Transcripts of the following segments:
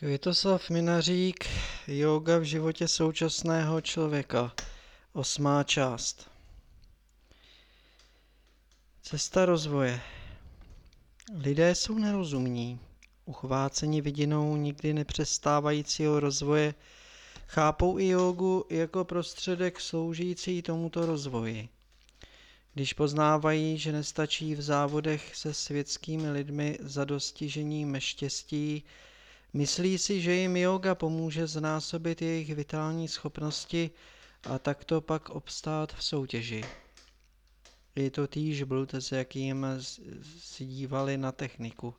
Květoslav Minařík, Yoga v životě současného člověka, osmá část. Cesta rozvoje. Lidé jsou nerozumní, uchváceni vidinou nikdy nepřestávajícího rozvoje, chápou i jogu jako prostředek sloužící tomuto rozvoji. Když poznávají, že nestačí v závodech se světskými lidmi za dostižením štěstí, Myslí si, že jim yoga pomůže znásobit jejich vitální schopnosti a takto pak obstát v soutěži. Je to týž blud, s jakým si dívali na techniku.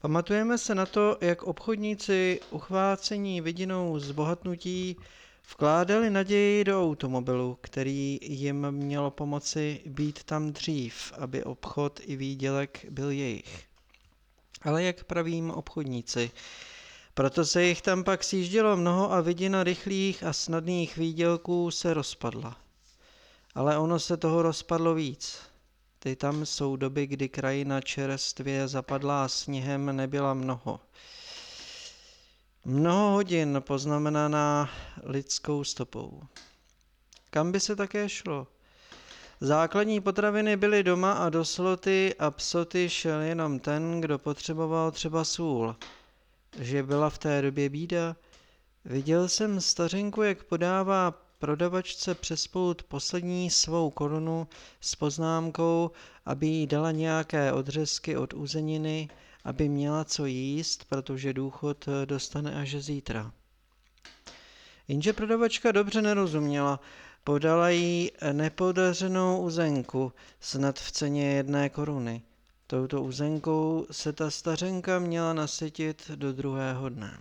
Pamatujeme se na to, jak obchodníci uchvácení vidinou zbohatnutí vkládali naději do automobilu, který jim mělo pomoci být tam dřív, aby obchod i výdělek byl jejich ale jak pravím obchodníci. Proto se jich tam pak sjíždělo mnoho a vidina rychlých a snadných výdělků se rozpadla. Ale ono se toho rozpadlo víc. Ty tam jsou doby, kdy krajina čerstvě zapadlá sněhem nebyla mnoho. Mnoho hodin poznamenaná lidskou stopou. Kam by se také šlo? Základní potraviny byly doma a do sloty a psoty šel jenom ten, kdo potřeboval třeba sůl. Že byla v té době bída? Viděl jsem stařinku, jak podává prodavačce přes pout poslední svou korunu s poznámkou, aby jí dala nějaké odřezky od uzeniny, aby měla co jíst, protože důchod dostane až zítra. Jenže prodavačka dobře nerozuměla, Podala jí nepodařenou uzenku, snad v ceně jedné koruny. Touto uzenkou se ta stařenka měla nasytit do druhého dne.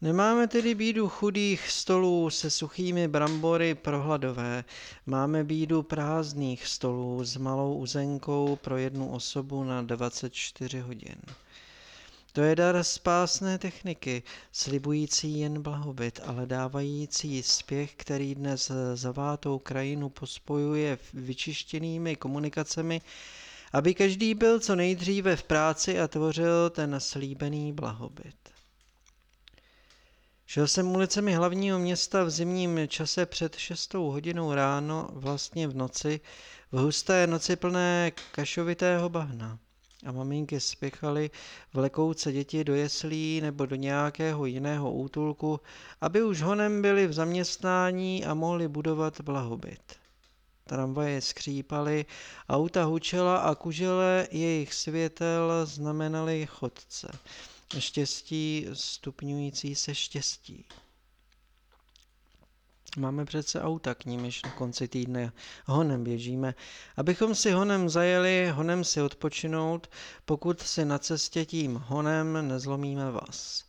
Nemáme tedy bídu chudých stolů se suchými brambory prohladové, máme bídu prázdných stolů s malou uzenkou pro jednu osobu na 24 hodin. To je dar spásné techniky, slibující jen blahobyt, ale dávající spěch, který dnes zavátou krajinu pospojuje vyčištěnými komunikacemi, aby každý byl co nejdříve v práci a tvořil ten slíbený blahobyt. Šel jsem ulicemi hlavního města v zimním čase před šestou hodinou ráno, vlastně v noci, v husté noci plné kašovitého bahna a maminky spěchaly vlekouce děti do jeslí nebo do nějakého jiného útulku, aby už honem byli v zaměstnání a mohli budovat blahobyt. Tramvaje skřípaly, auta hučela a kužele jejich světel znamenaly chodce. Štěstí stupňující se štěstí. Máme přece auta k nimiž na konci týdne honem běžíme. Abychom si honem zajeli, honem si odpočinout, pokud si na cestě tím honem nezlomíme vás.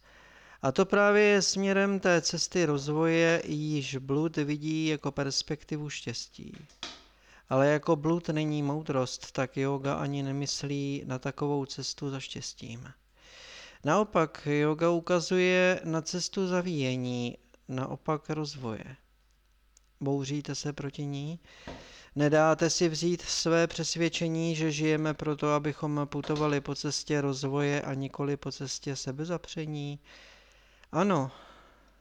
A to právě je směrem té cesty rozvoje, již blud vidí jako perspektivu štěstí. Ale jako blud není moudrost, tak yoga ani nemyslí na takovou cestu za štěstím. Naopak, yoga ukazuje na cestu zavíjení, naopak rozvoje bouříte se proti ní? Nedáte si vzít své přesvědčení, že žijeme proto, abychom putovali po cestě rozvoje a nikoli po cestě sebezapření? Ano,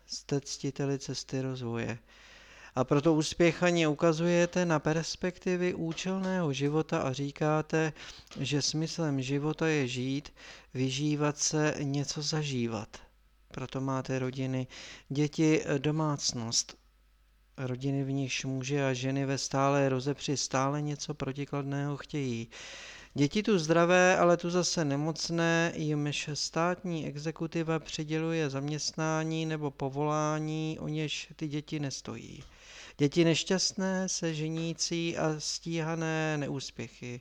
jste ctiteli cesty rozvoje. A proto uspěchaně ukazujete na perspektivy účelného života a říkáte, že smyslem života je žít, vyžívat se, něco zažívat. Proto máte rodiny, děti, domácnost, rodiny, v nichž muži a ženy ve stále rozepři stále něco protikladného chtějí. Děti tu zdravé, ale tu zase nemocné, jimž státní exekutiva přiděluje zaměstnání nebo povolání, o něž ty děti nestojí. Děti nešťastné, se ženící a stíhané neúspěchy.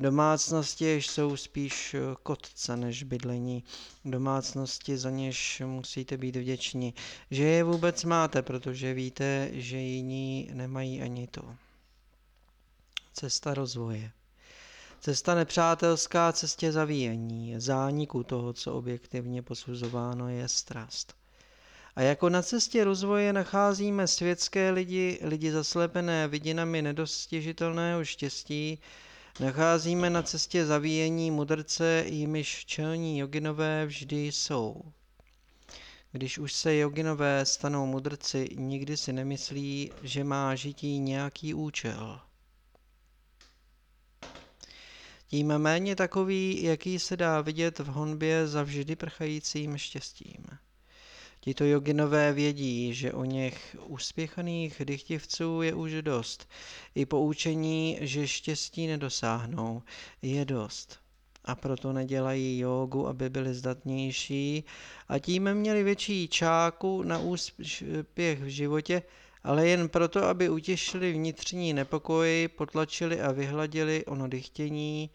Domácnosti jež jsou spíš kotce než bydlení. Domácnosti, za něž musíte být vděční, že je vůbec máte, protože víte, že jiní nemají ani to. Cesta rozvoje. Cesta nepřátelská cestě zavíjení, zániku toho, co objektivně posuzováno je strast. A jako na cestě rozvoje nacházíme světské lidi, lidi zaslepené vidinami nedostižitelného štěstí, nacházíme na cestě zavíjení mudrce, jimiž čelní joginové vždy jsou. Když už se joginové stanou mudrci, nikdy si nemyslí, že má žití nějaký účel. Tím méně takový, jaký se dá vidět v honbě za vždy prchajícím štěstím. Tito joginové vědí, že o něch uspěchaných dychtivců je už dost. I poučení, že štěstí nedosáhnou, je dost. A proto nedělají jogu, aby byli zdatnější a tím měli větší čáku na úspěch v životě, ale jen proto, aby utěšili vnitřní nepokoji, potlačili a vyhladili ono dychtění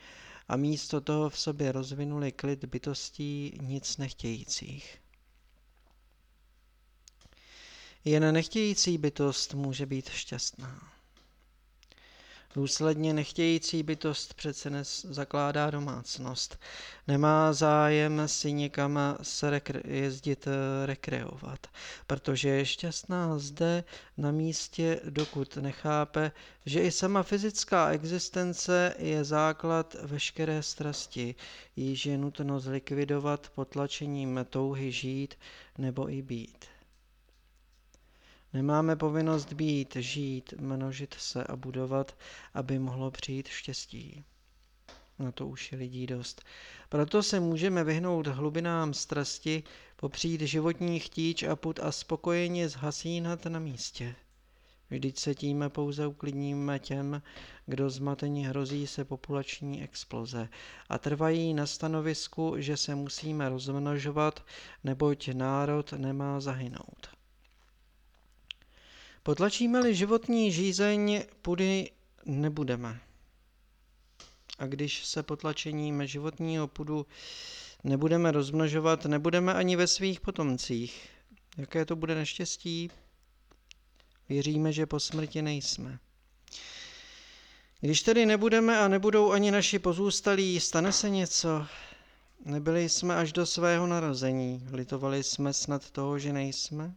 a místo toho v sobě rozvinuli klid bytostí nic nechtějících. Jen nechtějící bytost může být šťastná. Důsledně nechtějící bytost přece zakládá domácnost. Nemá zájem si někam se rekre- jezdit eh, rekreovat, protože je šťastná zde na místě, dokud nechápe, že i sama fyzická existence je základ veškeré strasti, již je nutno zlikvidovat potlačením touhy žít nebo i být. Nemáme povinnost být, žít, množit se a budovat, aby mohlo přijít štěstí. Na to už je lidí dost. Proto se můžeme vyhnout hlubinám strasti, popřít životní chtíč a put a spokojeně zhasínat na místě. Vždyť se tím pouze uklidníme těm, kdo zmatení hrozí se populační exploze a trvají na stanovisku, že se musíme rozmnožovat, neboť národ nemá zahynout. Potlačíme-li životní žízeň, pudy nebudeme. A když se potlačením životního pudu nebudeme rozmnožovat, nebudeme ani ve svých potomcích. Jaké to bude neštěstí? Věříme, že po smrti nejsme. Když tedy nebudeme a nebudou ani naši pozůstalí, stane se něco. Nebyli jsme až do svého narození, litovali jsme snad toho, že nejsme?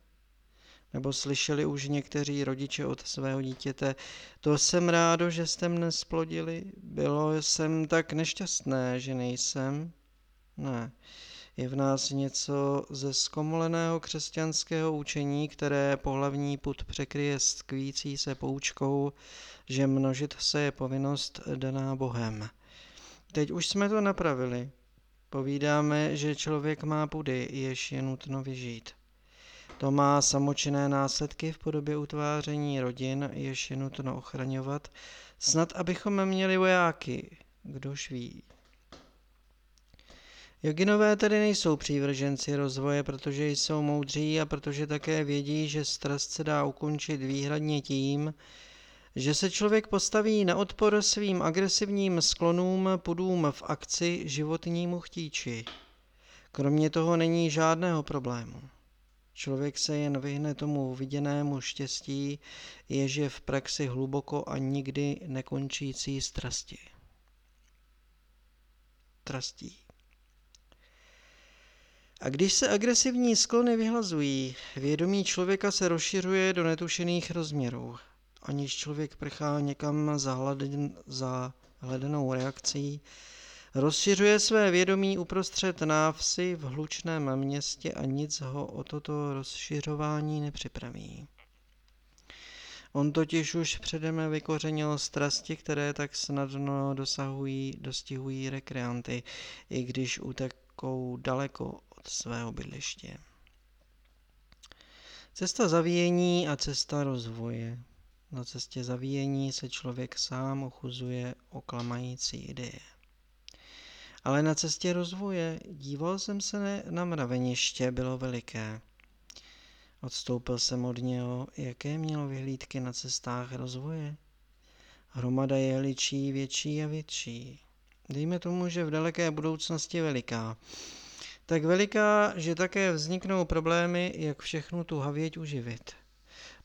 Nebo slyšeli už někteří rodiče od svého dítěte, to jsem rádo, že jste mne splodili, bylo jsem tak nešťastné, že nejsem. Ne, je v nás něco ze zkomoleného křesťanského učení, které pohlavní put překryje skvící se poučkou, že množit se je povinnost daná Bohem. Teď už jsme to napravili. Povídáme, že člověk má pudy, jež je nutno vyžít. To má samočinné následky v podobě utváření rodin, jež je nutno ochraňovat, snad abychom měli vojáky, kdož ví. Joginové tedy nejsou přívrženci rozvoje, protože jsou moudří a protože také vědí, že strast se dá ukončit výhradně tím, že se člověk postaví na odpor svým agresivním sklonům, pudům v akci životnímu chtíči. Kromě toho není žádného problému. Člověk se jen vyhne tomu viděnému štěstí, jež je v praxi hluboko a nikdy nekončící strasti. Trastí. A když se agresivní sklony vyhlazují, vědomí člověka se rozšiřuje do netušených rozměrů. Aniž člověk prchá někam za, za hledanou reakcí, Rozšiřuje své vědomí uprostřed návsi v hlučném městě a nic ho o toto rozšiřování nepřipraví. On totiž už předem vykořenil strasti, které tak snadno dosahují, dostihují rekreanty, i když utekou daleko od svého bydliště. Cesta zavíjení a cesta rozvoje. Na cestě zavíjení se člověk sám ochuzuje o klamající ideje. Ale na cestě rozvoje díval jsem se na mraveniště, bylo veliké. Odstoupil jsem od něho, jaké mělo vyhlídky na cestách rozvoje. Hromada je ličí větší a větší. Dejme tomu, že v daleké budoucnosti veliká. Tak veliká, že také vzniknou problémy, jak všechnu tu havěť uživit.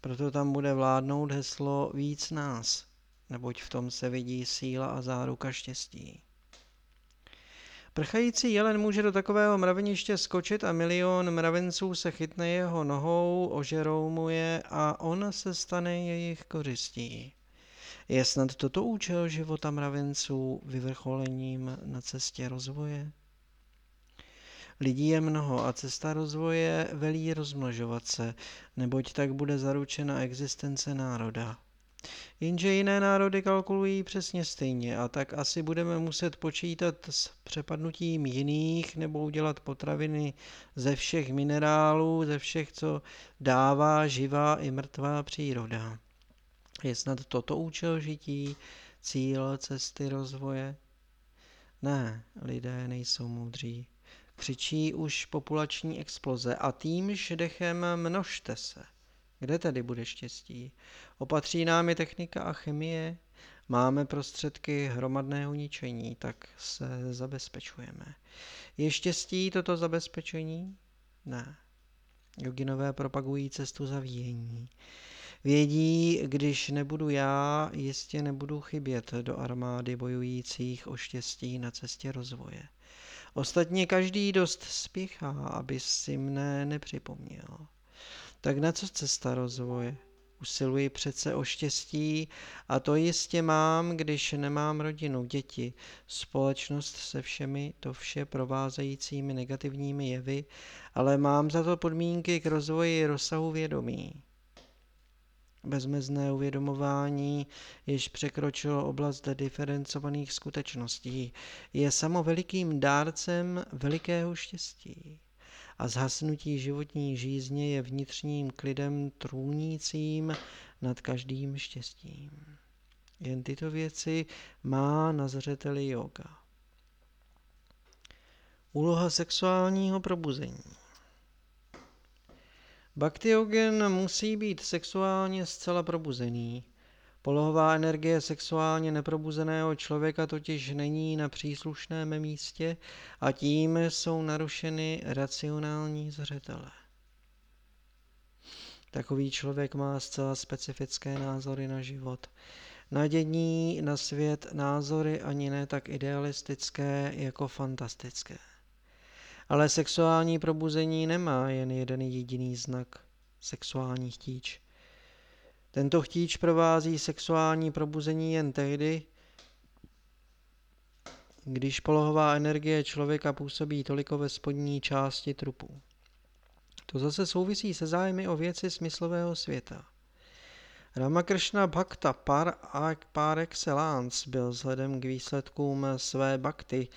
Proto tam bude vládnout heslo víc nás, neboť v tom se vidí síla a záruka štěstí. Prchající jelen může do takového mraveniště skočit a milion mravenců se chytne jeho nohou, ožerou mu je a on se stane jejich kořistí. Je snad toto účel života mravenců vyvrcholením na cestě rozvoje? Lidí je mnoho a cesta rozvoje velí rozmnožovat se, neboť tak bude zaručena existence národa. Jenže jiné národy kalkulují přesně stejně a tak asi budeme muset počítat s přepadnutím jiných nebo udělat potraviny ze všech minerálů, ze všech, co dává živá i mrtvá příroda. Je snad toto účel žití, cíl cesty rozvoje? Ne, lidé nejsou moudří. Křičí už populační exploze a týmž dechem množte se. Kde tedy bude štěstí? Opatří nám je technika a chemie, máme prostředky hromadného ničení, tak se zabezpečujeme. Je štěstí toto zabezpečení? Ne. Joginové propagují cestu zavíjení. Vědí, když nebudu já, jistě nebudu chybět do armády bojujících o štěstí na cestě rozvoje. Ostatně každý dost spěchá, aby si mne nepřipomněl. Tak na co cesta rozvoje? Usiluji přece o štěstí a to jistě mám, když nemám rodinu, děti, společnost se všemi to vše provázejícími negativními jevy, ale mám za to podmínky k rozvoji rozsahu vědomí bezmezné uvědomování, jež překročilo oblast diferencovaných skutečností, je samo velikým dárcem velikého štěstí. A zhasnutí životní žízně je vnitřním klidem trůnícím nad každým štěstím. Jen tyto věci má na zřeteli yoga. Úloha sexuálního probuzení. Bakteogen musí být sexuálně zcela probuzený. Polohová energie sexuálně neprobuzeného člověka totiž není na příslušném místě a tím jsou narušeny racionální zřetele. Takový člověk má zcela specifické názory na život. Nadění na svět názory ani ne tak idealistické jako fantastické. Ale sexuální probuzení nemá jen jeden jediný znak sexuální chtíč. Tento chtíč provází sexuální probuzení jen tehdy, když polohová energie člověka působí toliko ve spodní části trupu. To zase souvisí se zájmy o věci smyslového světa. Ramakrishna Bhakta par, par excellence byl vzhledem k výsledkům své bakty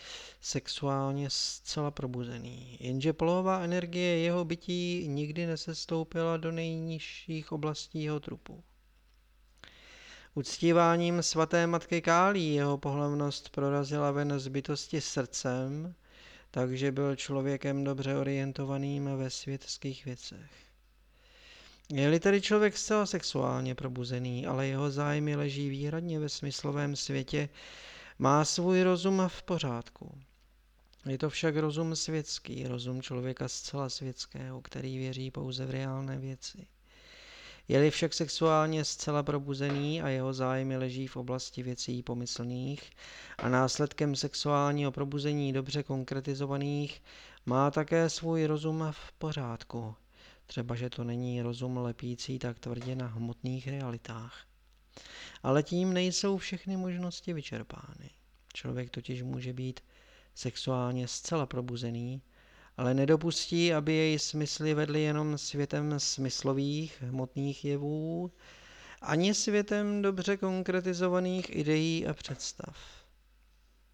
sexuálně zcela probuzený, jenže polová energie jeho bytí nikdy nesestoupila do nejnižších oblastí jeho trupu. Uctíváním svaté matky Kálí jeho pohlavnost prorazila ven z bytosti srdcem, takže byl člověkem dobře orientovaným ve světských věcech. Je-li tedy člověk zcela sexuálně probuzený, ale jeho zájmy leží výhradně ve smyslovém světě, má svůj rozum v pořádku. Je to však rozum světský, rozum člověka zcela světského, který věří pouze v reálné věci. Je-li však sexuálně zcela probuzený a jeho zájmy leží v oblasti věcí pomyslných a následkem sexuálního probuzení dobře konkretizovaných, má také svůj rozum v pořádku, Třeba, že to není rozum lepící tak tvrdě na hmotných realitách. Ale tím nejsou všechny možnosti vyčerpány. Člověk totiž může být sexuálně zcela probuzený, ale nedopustí, aby jej smysly vedly jenom světem smyslových hmotných jevů, ani světem dobře konkretizovaných ideí a představ.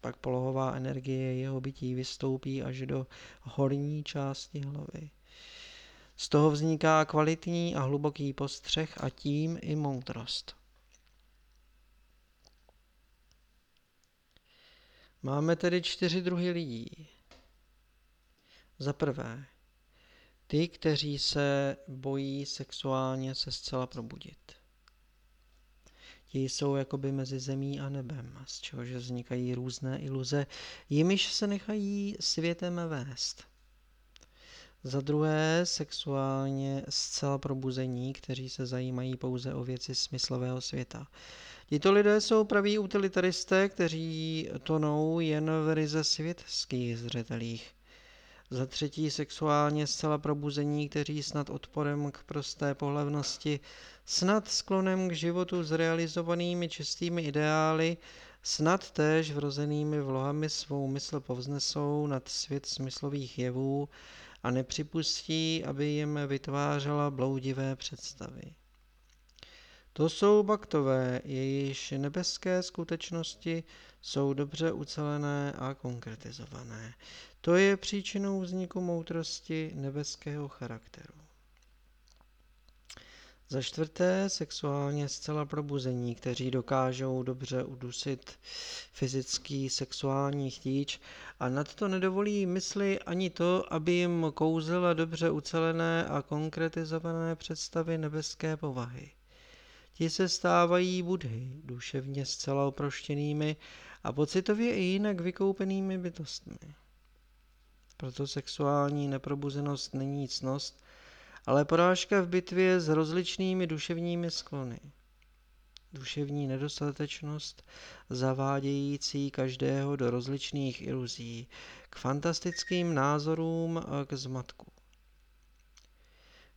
Pak polohová energie jeho bytí vystoupí až do horní části hlavy. Z toho vzniká kvalitní a hluboký postřeh a tím i moudrost. Máme tedy čtyři druhy lidí. Za prvé, ty, kteří se bojí sexuálně se zcela probudit. Ti jsou jakoby mezi zemí a nebem, z čehož vznikají různé iluze, jimiž se nechají světem vést. Za druhé sexuálně zcela probuzení, kteří se zajímají pouze o věci smyslového světa. Tito lidé jsou praví utilitaristé, kteří tonou jen v ryze světských zřetelích. za třetí sexuálně zcela probuzení, kteří snad odporem k prosté pohlavnosti, snad sklonem k životu zrealizovanými čistými ideály, snad též vrozenými vlohami svou mysl povznesou nad svět smyslových jevů a nepřipustí, aby jim vytvářela bloudivé představy. To jsou baktové, jejichž nebeské skutečnosti jsou dobře ucelené a konkretizované. To je příčinou vzniku moudrosti nebeského charakteru. Za čtvrté, sexuálně zcela probuzení, kteří dokážou dobře udusit fyzický sexuální chtíč a nad to nedovolí mysli ani to, aby jim kouzela dobře ucelené a konkretizované představy nebeské povahy. Ti se stávají budhy, duševně zcela oproštěnými a pocitově i jinak vykoupenými bytostmi. Proto sexuální neprobuzenost není cnost, ale porážka v bitvě s rozličnými duševními sklony. Duševní nedostatečnost, zavádějící každého do rozličných iluzí, k fantastickým názorům a k zmatku.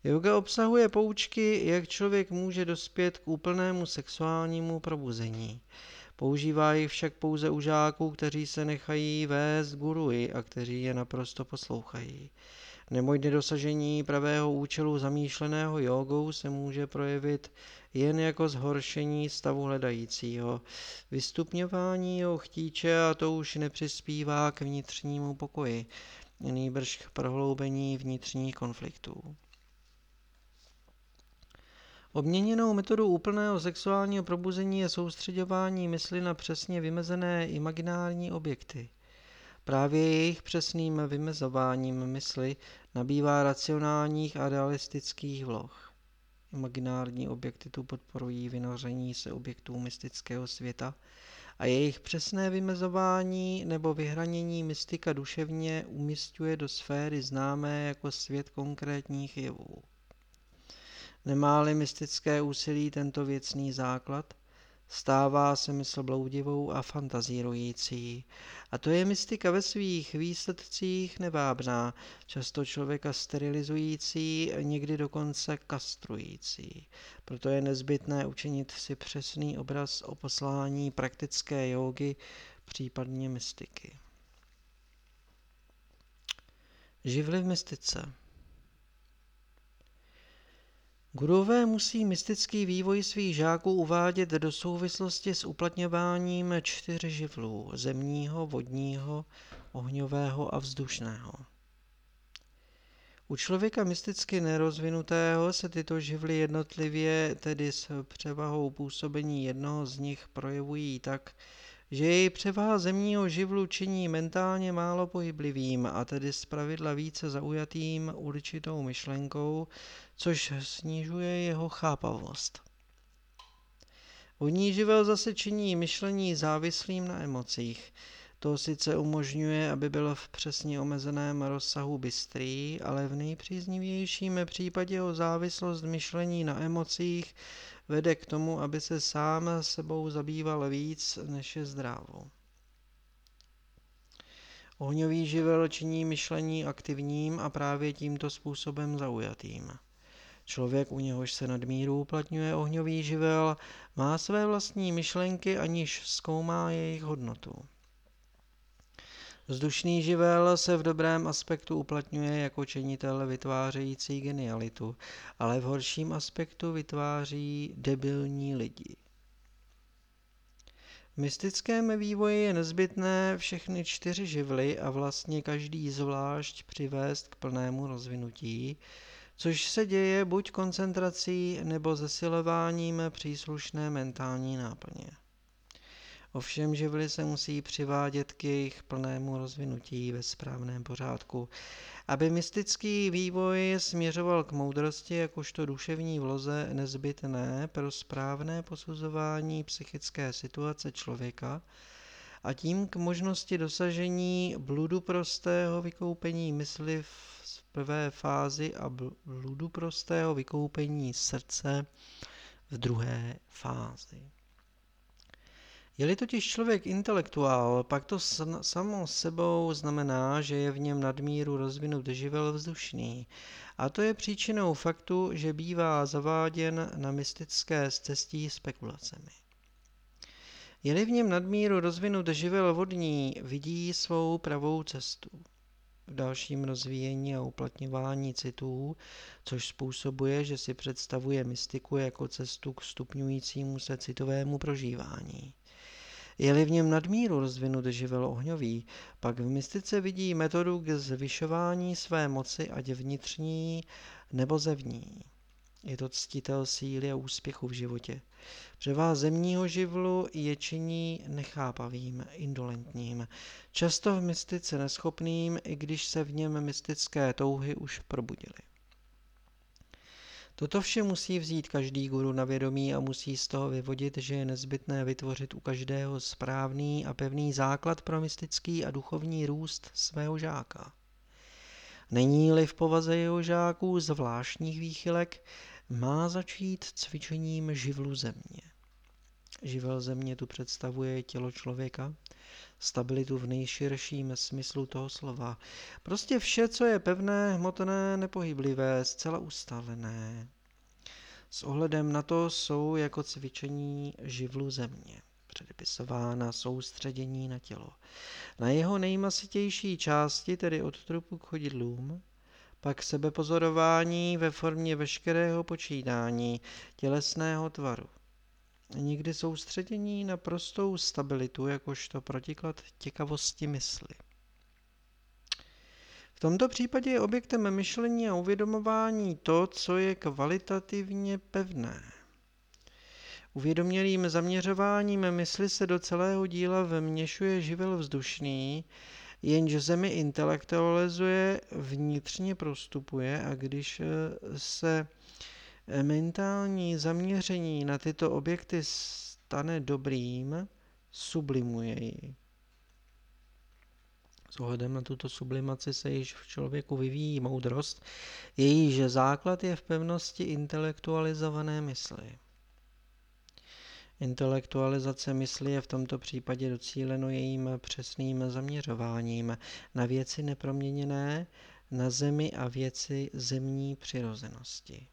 Yoga obsahuje poučky, jak člověk může dospět k úplnému sexuálnímu probuzení. Používá ji však pouze u žáků, kteří se nechají vést guruji a kteří je naprosto poslouchají. Neboť nedosažení pravého účelu zamýšleného jogou se může projevit jen jako zhoršení stavu hledajícího, vystupňování jeho chtíče a to už nepřispívá k vnitřnímu pokoji, nýbrž k prohloubení vnitřních konfliktů. Obměněnou metodou úplného sexuálního probuzení je soustředování mysli na přesně vymezené imaginární objekty. Právě jejich přesným vymezováním mysli nabývá racionálních a realistických vloh. Imaginární objekty tu podporují vynoření se objektů mystického světa a jejich přesné vymezování nebo vyhranění mystika duševně umistuje do sféry známé jako svět konkrétních jevů. Nemá-li mystické úsilí tento věcný základ, stává se mysl bloudivou a fantazírující. A to je mystika ve svých výsledcích nevábná, často člověka sterilizující, někdy dokonce kastrující. Proto je nezbytné učinit si přesný obraz o poslání praktické jógy, případně mystiky. Živly v mystice Gurové musí mystický vývoj svých žáků uvádět do souvislosti s uplatňováním čtyř živlů zemního, vodního, ohňového a vzdušného. U člověka mysticky nerozvinutého se tyto živly jednotlivě, tedy s převahou působení jednoho z nich, projevují tak, že jej převaha zemního živlu činí mentálně málo pohyblivým a tedy zpravidla více zaujatým určitou myšlenkou, což snižuje jeho chápavost. Vodní živel zase činí myšlení závislým na emocích. To sice umožňuje, aby byl v přesně omezeném rozsahu bystrý, ale v nejpříznivějším případě o závislost myšlení na emocích vede k tomu, aby se sám sebou zabýval víc, než je zdrávo. Ohňový živel činí myšlení aktivním a právě tímto způsobem zaujatým. Člověk, u něhož se nadmíru uplatňuje ohňový živel, má své vlastní myšlenky, aniž zkoumá jejich hodnotu. Vzdušný živel se v dobrém aspektu uplatňuje jako činitel vytvářející genialitu, ale v horším aspektu vytváří debilní lidi. V mystickém vývoji je nezbytné všechny čtyři živly a vlastně každý zvlášť přivést k plnému rozvinutí, což se děje buď koncentrací nebo zesilováním příslušné mentální náplně. Ovšem živly se musí přivádět k jejich plnému rozvinutí ve správném pořádku, aby mystický vývoj směřoval k moudrosti jakožto duševní vloze nezbytné pro správné posuzování psychické situace člověka a tím k možnosti dosažení bludu prostého vykoupení mysli v prvé fázi a bludu prostého vykoupení srdce v druhé fázi. Je-li totiž člověk intelektuál, pak to samo sebou znamená, že je v něm nadmíru rozvinut živel vzdušný. A to je příčinou faktu, že bývá zaváděn na mystické cestí spekulacemi. Je-li v něm nadmíru rozvinut živel vodní, vidí svou pravou cestu. V dalším rozvíjení a uplatňování citů, což způsobuje, že si představuje mystiku jako cestu k stupňujícímu se citovému prožívání. Je-li v něm nadmíru rozvinut živel ohňový, pak v mystice vidí metodu k zvyšování své moci, ať vnitřní nebo zevní. Je to ctitel síly a úspěchu v životě. Převá zemního živlu je činí nechápavým, indolentním, často v mystice neschopným, i když se v něm mystické touhy už probudily. Toto vše musí vzít každý guru na vědomí a musí z toho vyvodit, že je nezbytné vytvořit u každého správný a pevný základ pro mystický a duchovní růst svého žáka. Není-li v povaze jeho žáků zvláštních výchylek, má začít cvičením živlu země. Živel země tu představuje tělo člověka, stabilitu v nejširším smyslu toho slova. Prostě vše, co je pevné, hmotné, nepohyblivé, zcela ustavené. S ohledem na to jsou jako cvičení živlu země předepisována soustředění na tělo. Na jeho nejmasitější části, tedy od trupu k chodidlům, pak sebepozorování ve formě veškerého počítání tělesného tvaru. Nikdy soustředění na prostou stabilitu, jakožto protiklad těkavosti mysli. V tomto případě je objektem myšlení a uvědomování to, co je kvalitativně pevné. Uvědomělým zaměřováním mysli se do celého díla vměšuje živel vzdušný, jenž zemi intelektualizuje, vnitřně prostupuje a když se mentální zaměření na tyto objekty stane dobrým, sublimuje ji. S ohledem na tuto sublimaci se již v člověku vyvíjí moudrost, jejíž základ je v pevnosti intelektualizované mysli. Intelektualizace mysli je v tomto případě docíleno jejím přesným zaměřováním na věci neproměněné, na zemi a věci zemní přirozenosti.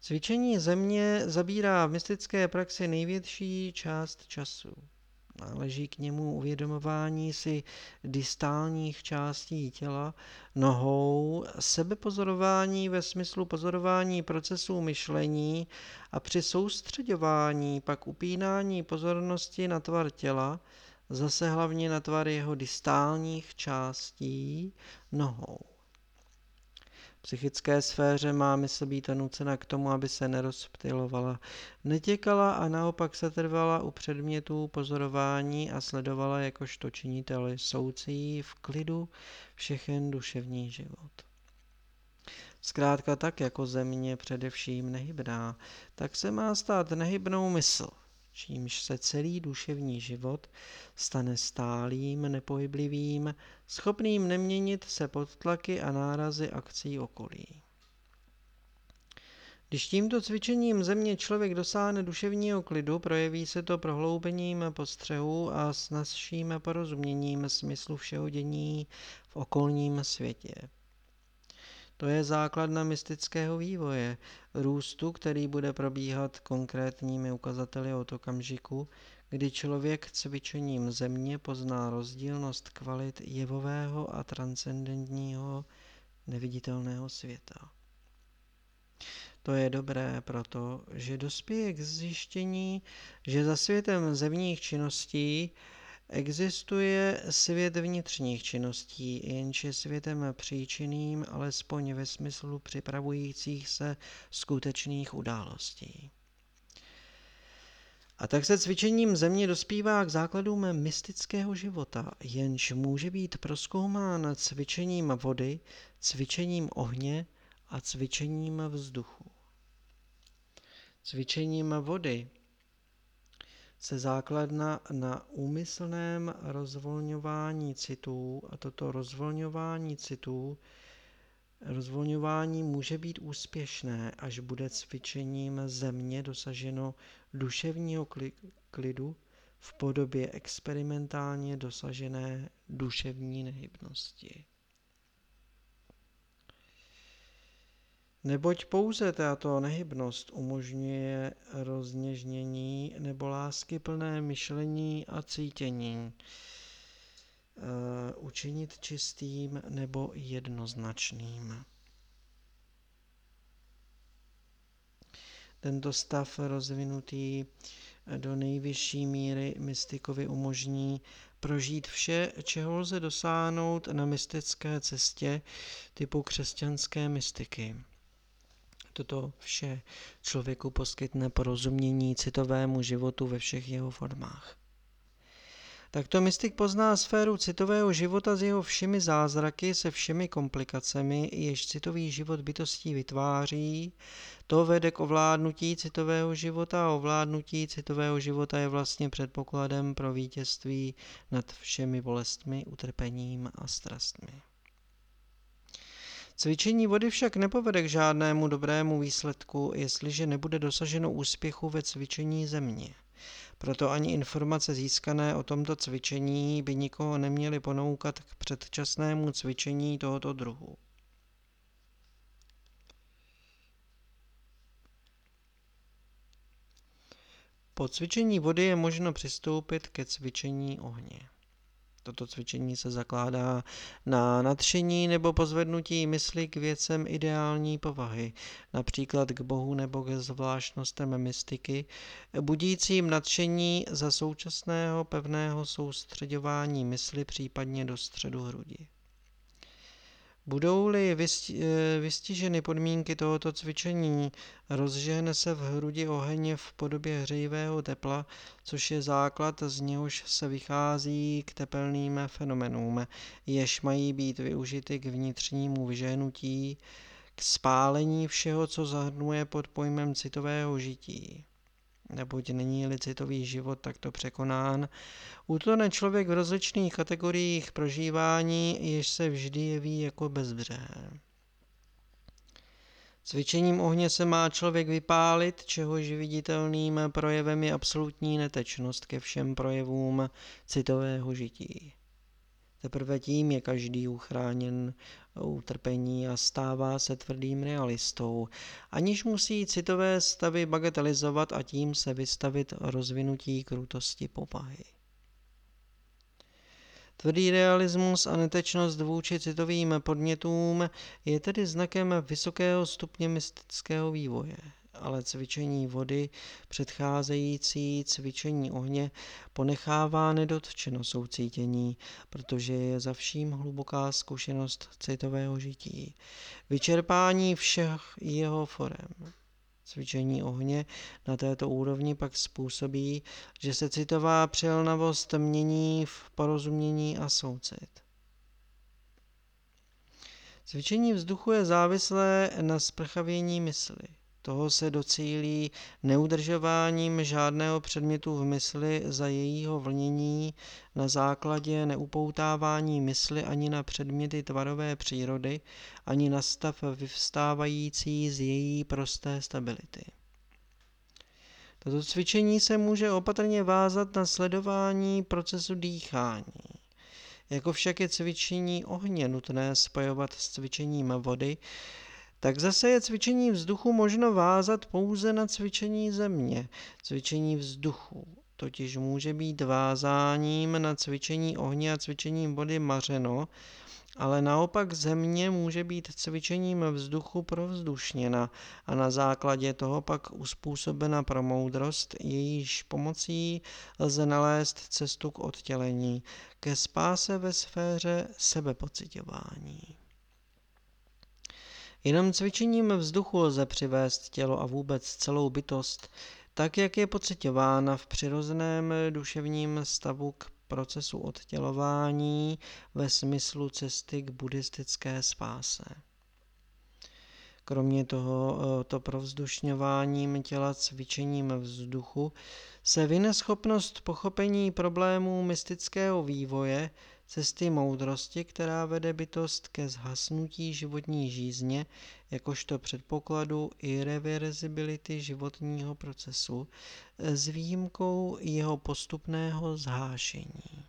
Cvičení země zabírá v mystické praxi největší část času. Náleží k němu uvědomování si distálních částí těla, nohou, sebepozorování ve smyslu pozorování procesů myšlení a při soustředování pak upínání pozornosti na tvar těla, zase hlavně na tvar jeho distálních částí nohou psychické sféře má mysl být nucena k tomu, aby se nerozptylovala. Netěkala a naopak se trvala u předmětů pozorování a sledovala jakožto činitel soucí v klidu všechen duševní život. Zkrátka tak, jako země především nehybná, tak se má stát nehybnou mysl čímž se celý duševní život stane stálým, nepohyblivým, schopným neměnit se pod tlaky a nárazy akcí okolí. Když tímto cvičením země člověk dosáhne duševního klidu, projeví se to prohloubením postřehu a snazším porozuměním smyslu všeho dění v okolním světě. To je základna mystického vývoje, růstu, který bude probíhat konkrétními ukazateli od okamžiku, kdy člověk cvičením země pozná rozdílnost kvalit jevového a transcendentního neviditelného světa. To je dobré proto, že dospěje k zjištění, že za světem zemních činností Existuje svět vnitřních činností, jenž je světem příčinným, alespoň ve smyslu připravujících se skutečných událostí. A tak se cvičením země dospívá k základům mystického života, jenž může být proskoumán cvičením vody, cvičením ohně a cvičením vzduchu. Cvičením vody se základna na úmyslném rozvolňování citů a toto rozvolňování citů Rozvolňování může být úspěšné, až bude cvičením země dosaženo duševního klidu v podobě experimentálně dosažené duševní nehybnosti. Neboť pouze tato nehybnost umožňuje rozněžnění nebo lásky plné myšlení a cítění, uh, učinit čistým nebo jednoznačným. Tento stav rozvinutý do nejvyšší míry mystikovi umožní prožít vše, čeho lze dosáhnout na mystické cestě typu křesťanské mystiky. Toto vše člověku poskytne porozumění citovému životu ve všech jeho formách. Takto mystik pozná sféru citového života s jeho všemi zázraky, se všemi komplikacemi, jež citový život bytostí vytváří. To vede k ovládnutí citového života a ovládnutí citového života je vlastně předpokladem pro vítězství nad všemi bolestmi, utrpením a strastmi. Cvičení vody však nepovede k žádnému dobrému výsledku, jestliže nebude dosaženo úspěchu ve cvičení země. Proto ani informace získané o tomto cvičení by nikoho neměly ponoukat k předčasnému cvičení tohoto druhu. Po cvičení vody je možno přistoupit ke cvičení ohně. Toto cvičení se zakládá na nadšení nebo pozvednutí mysli k věcem ideální povahy, například k Bohu nebo ke zvláštnostem mystiky, budícím nadšení za současného pevného soustředování mysli případně do středu hrudi. Budou-li eh, vystiženy podmínky tohoto cvičení, rozžehne se v hrudi oheň v podobě hřejivého tepla, což je základ, z něhož se vychází k tepelným fenomenům, jež mají být využity k vnitřnímu vyženutí, k spálení všeho, co zahrnuje pod pojmem citového žití neboť není licitový život takto překonán, utone člověk v rozličných kategoriích prožívání, jež se vždy jeví jako bezbřehé. Cvičením ohně se má člověk vypálit, čehož viditelným projevem je absolutní netečnost ke všem projevům citového žití. Teprve tím je každý uchráněn utrpení a stává se tvrdým realistou, aniž musí citové stavy bagatelizovat a tím se vystavit rozvinutí krutosti povahy. Tvrdý realismus a netečnost vůči citovým podnětům je tedy znakem vysokého stupně mystického vývoje ale cvičení vody předcházející cvičení ohně ponechává nedotčeno soucítění, protože je za vším hluboká zkušenost citového žití, vyčerpání všech jeho forem. Cvičení ohně na této úrovni pak způsobí, že se citová přelnavost mění v porozumění a soucit. Cvičení vzduchu je závislé na sprchavění mysli. Toho se docílí neudržováním žádného předmětu v mysli za jejího vlnění na základě neupoutávání mysli ani na předměty tvarové přírody, ani na stav vyvstávající z její prosté stability. Toto cvičení se může opatrně vázat na sledování procesu dýchání. Jako však je cvičení ohně nutné spojovat s cvičením vody, tak zase je cvičení vzduchu možno vázat pouze na cvičení země. Cvičení vzduchu totiž může být vázáním na cvičení ohně a cvičením vody mařeno, ale naopak země může být cvičením vzduchu provzdušněna a na základě toho pak uspůsobena pro moudrost, jejíž pomocí lze nalézt cestu k odtělení, ke spáse ve sféře sebepocitování. Jenom cvičením vzduchu lze přivést tělo a vůbec celou bytost, tak jak je pocitována v přirozeném duševním stavu k procesu odtělování ve smyslu cesty k buddhistické spáse. Kromě toho eh, to provzdušňováním těla cvičením vzduchu se vyne schopnost pochopení problémů mystického vývoje, cesty moudrosti, která vede bytost ke zhasnutí životní žízně, jakožto předpokladu irreversibility životního procesu, s výjimkou jeho postupného zhášení.